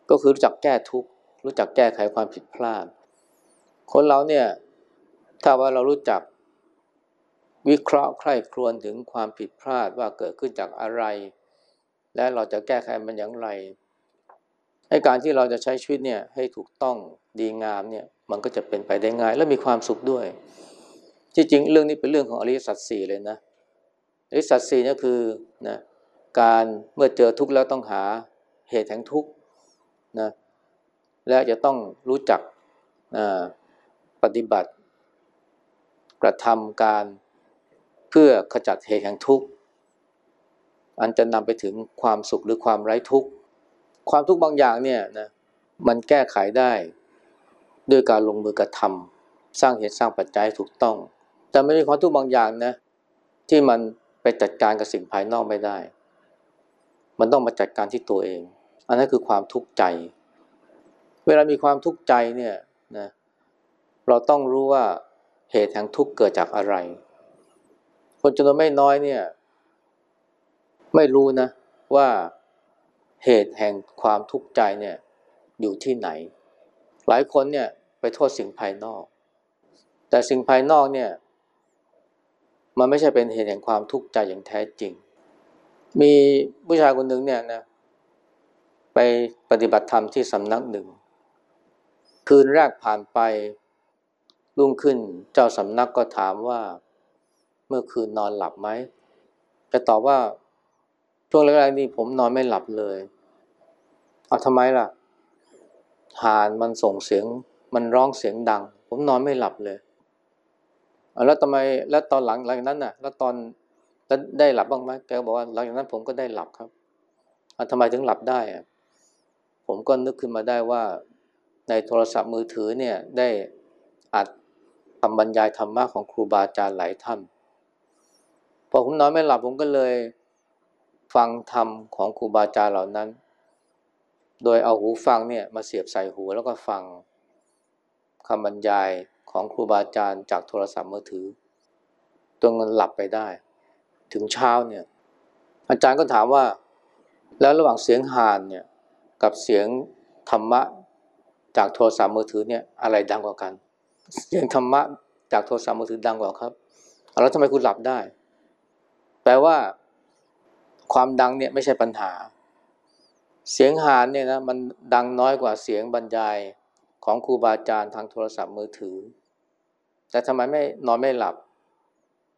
ก็คือรู้จักแก้ทุกข์รู้จักแก้ไขความผิดพลาด คนเราเนี่ยถ้าว่าเรารู้จักวิเคราะห์ใคร่ครวญถึงความผิดพลาดว่าเกิดขึ้นจากอะไร และเราจะแก้ไขมันอย่างไร ให้การที่เราจะใช้ชีวิตเนี่ยให้ถูกต้องดีงามเนี่ยมันก็จะเป็นไปได้ง่าย และมีความสุขด้วย ที่จริงเรื่องนี้เป็นเรื่องของอริยสัจสี่เลยนะอริยสัจสี่นี่คือนะการเมื่อเจอทุกข์แล้วต้องหาเหตุแห่งทุกข์นะและจะต้องรู้จักปฏิบัติ กระทำการเพื่อขจัดเหตุแห่งทุกข์อันจะนำไปถึงความสุขหรือความไร้ทุกข์ ความทุกข์บางอย่างเนี่ยนะมันแก้ไขได้ด้วยการลงมือกระทำสร้างเหตุสร้างปัจจัยถูกต้อง แต่ไม่มีความทุกข์บางอย่างนะที่มันไปจัดการกับสิ่งภายนอกไม่ได้ มันต้องมาจัดการที่ตัวเอง อันนั้นคือความทุกข์ใจ เวลามีความทุกข์ใจเนี่ยนะเราต้องรู้ว่าเหตุแห่งทุกข์เกิดจากอะไร คนจำนวนไม่น้อยเนี่ย ไม่รู้นะว่า เหตุแห่งความทุกข์ใจเนี่ยอยู่ที่ไหน หลายคนเนี่ยไปโทษสิ่งภายนอก แต่สิ่งภายนอกเนี่ย มันไม่ใช่เป็นเหตุแห่งความทุกข์ใจอย่างแท้จริง มีผู้ชายคนหนึ่งเนี่ยนะไปปฏิบัติธรรมที่สำนักหนึ่ง คืนแรกผ่านไปรุ่งขึ้นเจ้าสำนักก็ถามว่า เมื่อคืนนอนหลับไหมจะตอบว่า ช่วงแรกๆนี่ผมนอนไม่หลับเลย เอาทำไมล่ะห่านมันส่งเสียง มันร้องเสียงดัง ผมนอนไม่หลับเลย แล้วทำไม แล้วตอนหลังหลังจากนั้นน่ะ แล้วตอนได้หลับบ้างไหมแกบอกว่าหลังจากนั้นผมก็ได้หลับครับเอาทำไมถึงหลับได้อะผมก็นึกขึ้นมาได้ว่าในโทรศัพท์มือถือเนี่ยได้อัดคำบรรยายธรรมะของครูบาอาจารย์หลายท่าน พอผมนอนไม่หลับผมก็เลย ฟังธรรมของครูบาอาจารย์เหล่านั้น โดยเอาหูฟังเนี่ยมาเสียบใส่หูแล้วก็ฟังคำบรรยายของครูบาอาจารย์จากโทรศัพท์มือถือจนมันหลับไปได้ ถึงเช้าเนี่ยอาจารย์ก็ถามว่า แล้วระหว่างเสียงห่านเนี่ยกับเสียงธรรมะจากโทรศัพท์มือถือเนี่ยอะไรดังกว่ากัน เสียงธรรมะจากโทรศัพท์มือถือดังกว่าครับแล้วทำไมคุณหลับได้ แปลว่า ความดังเนี่ยไม่ใช่ปัญหา เสียงหานเนี่ยนะมันดังน้อยกว่าเสียงบรรยายของครูบาอาจารย์ทางโทรศัพท์มือถือ แต่ทำไมไม่นอนไม่หลับ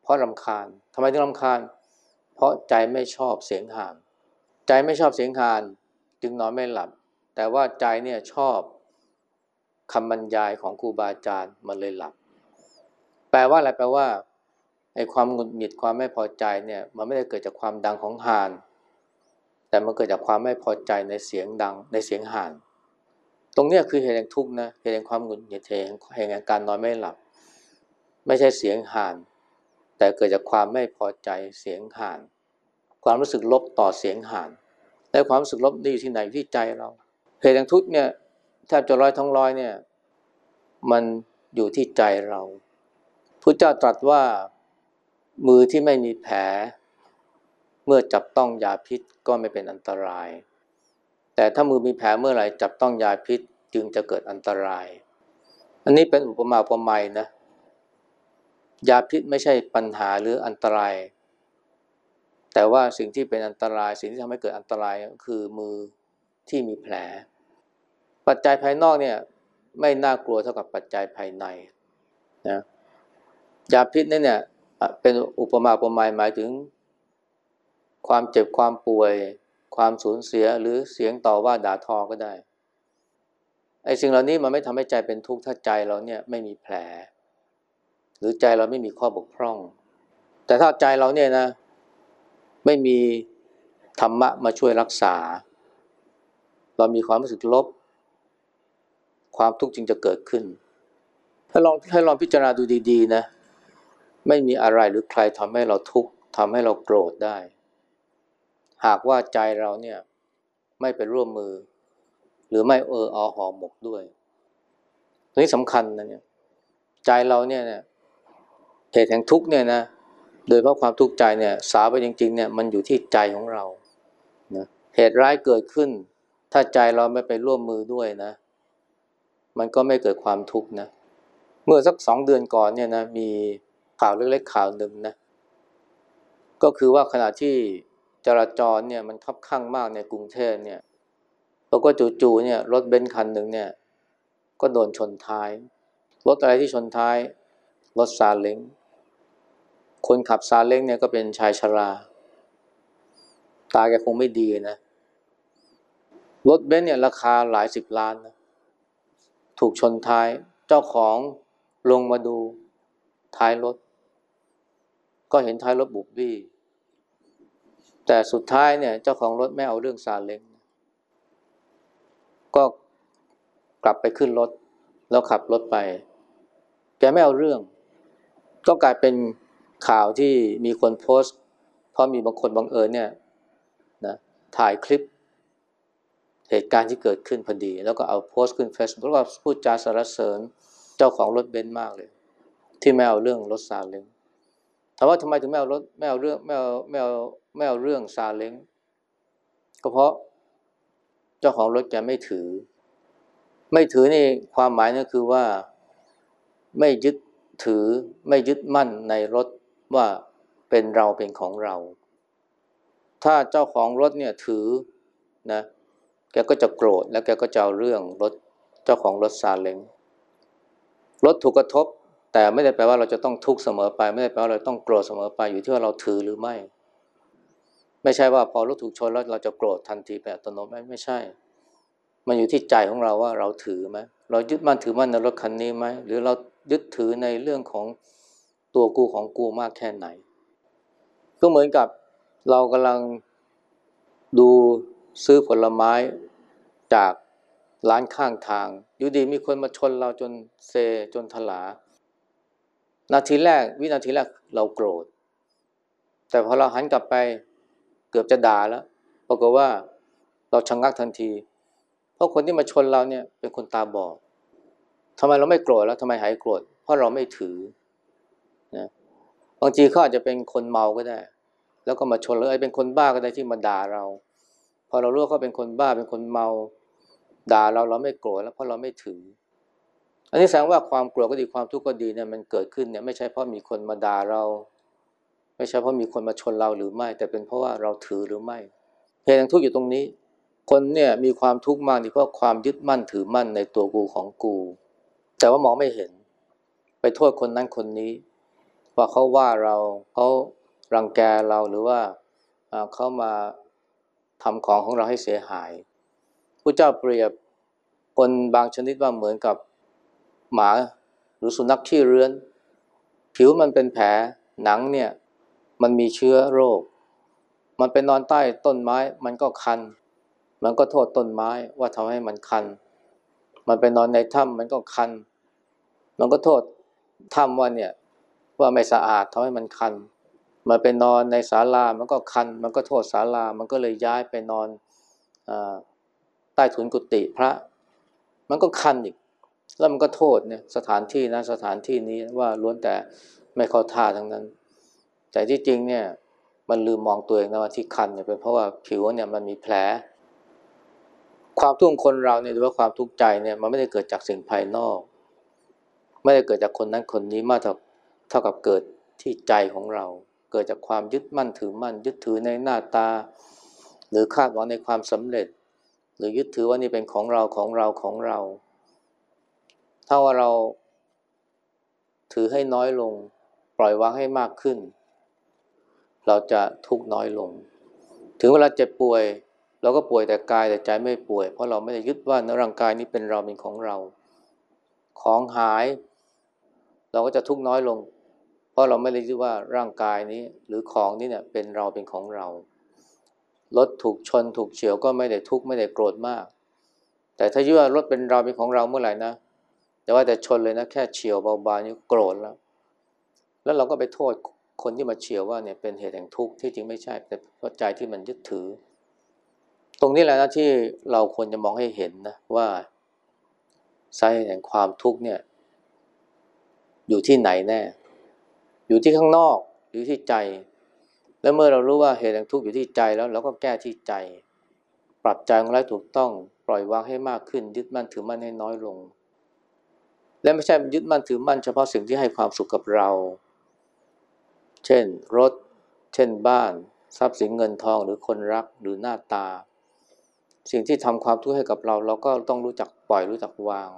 เพราะรำคาญทำไมถึงรำคาญ เพราะใจไม่ชอบเสียงหาน ใจไม่ชอบเสียงหานจึงนอนไม่หลับ แต่ว่าใจเนี่ยชอบคำบรรยายของครูบาอาจารย์มันเลยหลับ แปลว่าอะไรแปลว่า ไอ้ความหงุดหงิดความไม่พอใจเนี่ยมันไม่ได้เกิดจากความดังของห่าน แต่มันเกิดจากความไม่พอใจในเสียงดังในเสียงห่าน ตรงนี้คือเหตุแห่งทุกข์นะเหตุแห่งความหงุดหงิดเหตุแห่งการนอนไม่หลับ ไม่ใช่เสียงห่าน แต่เกิดจากความไม่พอใจเสียงห่าน ความรู้สึกลบต่อเสียงห่าน และความรู้สึกลบนี่อยู่ที่ไหนที่ใจเราเหตุแห่งทุกข์เนี่ยแทบจะร้อยทั้งร้อยเนี่ยมันอยู่ที่ใจเราพระเจ้าตรัสว่า มือที่ไม่มีแผล เมื่อจับต้องยาพิษก็ไม่เป็นอันตราย แต่ถ้ามือมีแผลเมื่อไหร่จับต้องยาพิษจึงจะเกิดอันตราย อันนี้เป็นอุปมาอุปไมยนะ ยาพิษไม่ใช่ปัญหาหรืออันตราย แต่ว่าสิ่งที่เป็นอันตราย สิ่งที่ทำให้เกิดอันตรายคือมือที่มีแผล ปัจจัยภายนอกเนี่ยไม่น่ากลัวเท่ากับปัจจัยภายในนะยาพิษนี่เนี่ย เป็นอุปมาอุปไมยหมายถึง ความเจ็บความป่วย ความสูญเสียหรือเสียงต่อว่าด่าทอก็ได้ไอ้สิ่งเหล่านี้มันไม่ทำให้ใจเป็นทุกข์ถ้าใจเราเนี่ยไม่มีแผล หรือใจเราไม่มีข้อบกพร่อง แต่ถ้าใจเราเนี่ยนะ ไม่มีธรรมะมาช่วยรักษา เรามีความรู้สึกลบ ความทุกข์จึงจะเกิดขึ้นให้ลองให้ลองพิจารณาดูดี ๆ นะ ไม่มีอะไรหรือใครทำให้เราทุกข์ทำให้เราโกรธได้ หากว่าใจเราเนี่ยไม่ไปร่วมมือ หรือไม่เออเอาหอหมกด้วยตรงนี้สำคัญนะเนี่ยใจเราเนี่ยเนี่ยเหตุแห่งทุกข์เนี่ยนะโดยเพราะความทุกข์ใจเนี่ยสาไปจริงๆเนี่ยมันอยู่ที่ใจของเรานะเหตุร้ายเกิดขึ้น ถ้าใจเราไม่ไปร่วมมือด้วยนะ มันก็ไม่เกิดความทุกข์นะเมื่อสักสองเดือนก่อนเนี่ยนะมี ข่าวเล็กๆข่าวหนึ่งนะก็คือว่าขณะที่จราจรเนี่ยมันคับคั่งมากในกรุงเทพเนี่ยแล้วก็จู่ๆเนี่ยรถเบนซ์คันหนึ่งเนี่ย ก็โดนชนท้าย รถอะไรที่ชนท้าย รถซาเล้งคนขับซาเล้งเนี่ยก็เป็นชายชรา ตาแกคงไม่ดีนะรถเบนซ์เนี่ยราคาหลายสิบล้านนะถูกชนท้าย เจ้าของลงมาดูท้ายรถ ก็เห็นท้ายรถบุบบี้ แต่สุดท้ายเนี่ย เจ้าของรถไม่เอาเรื่องซาเล้งก็กลับไปขึ้นรถ แล้วขับรถไป แกไม่เอาเรื่อง ก็กลายเป็นข่าวที่มีคนโพสต์ เพราะมีบางคนบังเอิญเนี่ยนะถ่ายคลิปเหตุการณ์ที่เกิดขึ้นพอดี แล้วก็เอาโพสต์ขึ้นเฟซบุ๊กแล้วก็พูดจาสรรเสริญเจ้าของรถเบนซ์มากเลย ที่ไม่เอาเรื่องรถซาเล้ง ถามว่าทำไมถึงไม่เอารถไม่เอาเรื่องไม่เอาไม่เอาไม่เอาเรื่องซาเล้งก็เพราะเจ้าของรถแกไม่ถือ ไม่ถือนี่ความหมายนั่นคือว่าไม่ยึดถือไม่ยึดมั่นในรถว่าเป็นเราเป็นของเรา ถ้าเจ้าของรถเนี่ยถือนะแกก็จะโกรธแล้วแกก็จะเอาเรื่องรถเจ้าของรถซาเล้งรถถูกกระทบ แต่ไม่ได้แปลว่าเราจะต้องทุกข์เสมอไป ไม่ได้แปลว่าเราต้องโกรธเสมอไปอยู่ที่ว่าเราถือหรือไม่ ไม่ใช่ว่าพอรถถูกชนแล้วเราจะโกรธทันทีแบบอัตโนมัติไม่ใช่ มันอยู่ที่ใจของเราว่าเราถือไหมเรายึดมั่นถือมั่นในรถคันนี้ไหมหรือเรายึดถือในเรื่องของตัวกูของกูมากแค่ไหน ก็เหมือนกับเรากำลังดูซื้อผลไม้จากร้านข้างทาง อยู่ดีมีคนมาชนเราจนเซจนถลา นาทีแรกวินาทีแรกเราโกรธ แต่พอเราหันกลับไปเกือบจะด่าแล้วปรากฏว่าเราชะงงักทันที เพราะคนที่มาชนเราเนี่ยเป็นคนตาบอดทำไมเราไม่โกรธแล้วทำไมหายโกรธเพราะเราไม่ถือนะบางทีเขาอาจจะเป็นคนเมาก็ได้ แล้วก็มาชนเลยเป็นคนบ้าก็ได้ที่มาด่าเรา พอเรารู้ว่าเขาเป็นคนบ้าเป็นคนเมา ด่าเราเราไม่โกรธแล้วเพราะเราไม่ถือ อันนี้แสดงว่าความโกรธก็ดีความทุกข์ก็ดีเนี่ยมันเกิดขึ้นเนี่ยไม่ใช่เพราะมีคนมาด่าเรา ไม่ใช่เพราะมีคนมาชนเราหรือไม่ แต่เป็นเพราะว่าเราถือหรือไม่เหตุแห่งทุกข์อยู่ตรงนี้ คนเนี่ยมีความทุกข์มากที่เพราะความยึดมั่นถือมั่นในตัวกูของกู แต่ว่ามองไม่เห็น ไปโทษคนนั้นคนนี้ ว่าเขาว่าเราเขารังแกเราหรือว่าเขามาทำของของเราให้เสียหายพระเจ้าเปรียบคนบางชนิดว่าเหมือนกับ หมาหรือสุนัขขี้เรื้อน ผิวมันเป็นแผลหนังเนี่ยมันมีเชื้อโรค มันไปนอนใต้ต้นไม้มันก็คัน มันก็โทษต้นไม้ว่าทำให้มันคัน มันไปนอนในถ้ำมันก็คัน มันก็โทษถ้ำว่าเนี่ยว่าไม่สะอาดทำให้มันคัน มันไปนอนในศาลามันก็คัน มันก็โทษศาลา มันก็เลยย้ายไปนอนอใต้ถุนกุฏิพระ มันก็คันอีก แล้วมันก็โทษเนี่ยสถานที่นะสถานที่นี้ว่าล้วนแต่ไม่เข้าท่าทั้งนั้น แต่ที่จริงเนี่ยมันลืมมองตัวเองนะว่าที่คันเนี่ยเป็นเพราะว่าผิวเนี่ยมันมีแผล ความทุกข์คนเราเนี่ยหรือว่าความทุกข์ใจเนี่ยมันไม่ได้เกิดจากสิ่งภายนอก ไม่ได้เกิดจากคนนั้นคนนี้มากเท่าเท่ากับเกิดที่ใจของเรา เกิดจากความยึดมั่นถือมั่น ยึดถือในหน้าตา หรือคาดหวังในความสำเร็จ หรือยึดถือว่านี่เป็นของเราของเราของเรา ถ้าว่าเราถือให้น้อยลง ปล่อยวางให้มากขึ้น เราจะทุกน้อยลง ถึงเวลาเจ็บป่วย เราก็ป่วยแต่กายแต่ใจไม่ป่วย เพราะเราไม่ได้ยึดว่าร่างกายนี้เป็นเราเป็นของเรา ของหาย เราก็จะทุกน้อยลง เพราะเราไม่ได้ยึดว่าร่างกายนี้ หรือของนี้เนี่ยเป็นเราเป็นของเรารถถูกชนถูกเฉียวก็ไม่ได้ทุกข์ไม่ได้โกรธมาก แต่ถ้ายึดว่ารถเป็นเราเป็นของเราเมื่อไหร่นะ แต่ว่าแต่ชนเลยนะแค่เฉียวเบาๆนี่โกรธแล้ว แล้วเราก็ไปโทษคนที่มาเฉียวว่าเนี่ยเป็นเหตุแห่งทุกข์ที่จริงไม่ใช่แต่เพราะใจที่มันยึดถือ ตรงนี้แหละนะที่เราควรจะมองให้เห็นนะว่าสาเหตุแห่งความทุกข์เนี่ย อยู่ที่ไหนแน่ อยู่ที่ข้างนอกอยู่ที่ใจ แล้วเมื่อเรารู้ว่าเหตุแห่งทุกข์อยู่ที่ใจแล้วเราก็แก้ที่ใจ ปรับใจของเราถูกต้องปล่อยวางให้มากขึ้น ยึดมั่นถือมั่นให้น้อยลง และไม่ใช่ยึดมั่นถือมั่นเฉพาะสิ่งที่ให้ความสุขกับเรา เช่นรถ เช่นบ้าน ทรัพย์สินเงินทองหรือคนรักหรือหน้าตา สิ่งที่ทำความทุกข์ให้กับเรา เราก็ต้องรู้จักปล่อยรู้จักวาง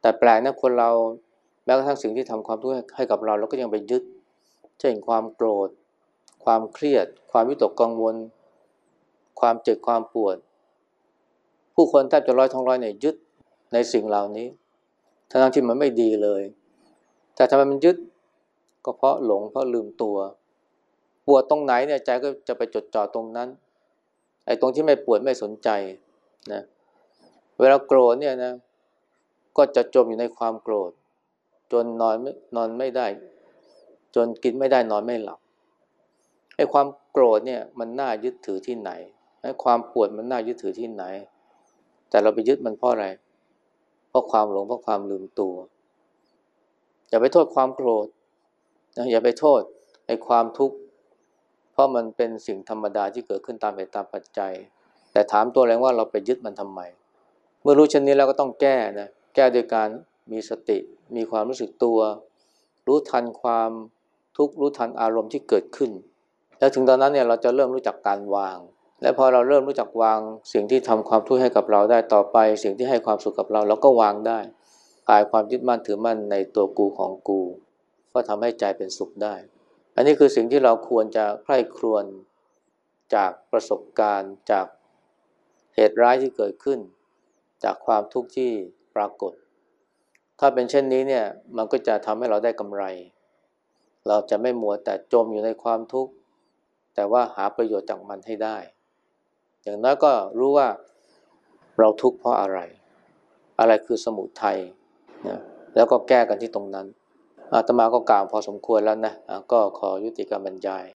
แต่แปลกนะคนเราแม้กระทั่งสิ่งที่ทำความทุกข์ให้กับเราเราก็ยังไปยึด เช่นความโกรธ ความเครียด ความวิตกกังวล ความเจ็บความปวด ผู้คนแทบจะร้อยท้องร้อยเนี่ยยึดในสิ่งเหล่านี้ ทั้งที่มันไม่ดีเลย แต่ทำไมมันยึดก็เพราะหลงเพราะลืมตัว ปวดตรงไหนเนี่ยใจก็จะไปจดจ่อตรงนั้น ไอ้ตรงที่ไม่ปวดไม่สนใจนะเวลาโกรธเนี่ยนะก็จะจมอยู่ในความโกรธ จนนอนไม่นอนไม่ได้ จนกินไม่ได้นอนไม่หลับไอ้ความโกรธเนี่ยมันน่ายึดถือที่ไหนไอ้ความปวดมันน่ายึดถือที่ไหน แต่เราไปยึดมันเพราะอะไร เพราะความหลงเพราะความลืมตัว อย่าไปโทษความโกรธนะอย่าไปโทษไอ้ความทุกข์เพราะมันเป็นสิ่งธรรมดาที่เกิดขึ้นตามเหตุตามปัจจัย แต่ถามตัวเองว่าเราไปยึดมันทำไม เมื่อรู้เช่นนี้แล้วก็ต้องแก้นะแก้โดยการมีสติ มีความรู้สึกตัว รู้ทันความทุกข์รู้ทันอารมณ์ที่เกิดขึ้น แล้วถึงตอนนั้นเนี่ยเราจะเริ่มรู้จักการวาง และพอเราเริ่มรู้จักวางสิ่งที่ทำความทุกข์ให้กับเราได้ต่อไป สิ่งที่ให้ความสุขกับเราเราก็วางได้คลายความยึดมั่นถือมั่นในตัวกูของกู ก็ทำให้ใจเป็นสุขได้ อันนี้คือสิ่งที่เราควรจะใคร่ครวญจากประสบการณ์จากเหตุร้ายที่เกิดขึ้น จากความทุกข์ที่ปรากฏ ถ้าเป็นเช่นนี้เนี่ยมันก็จะทำให้เราได้กำไร เราจะไม่มัวแต่จมอยู่ในความทุกข์ แต่ว่าหาประโยชน์จากมันให้ได้ อย่างน้อยก็รู้ว่าเราทุกข์เพราะอะไร อะไรคือสมุทัยนะแล้วก็แก้กันที่ตรงนั้นอาตมาก็กล่าวพอสมควรแล้วนะะก็ขอยุติการบรรยาย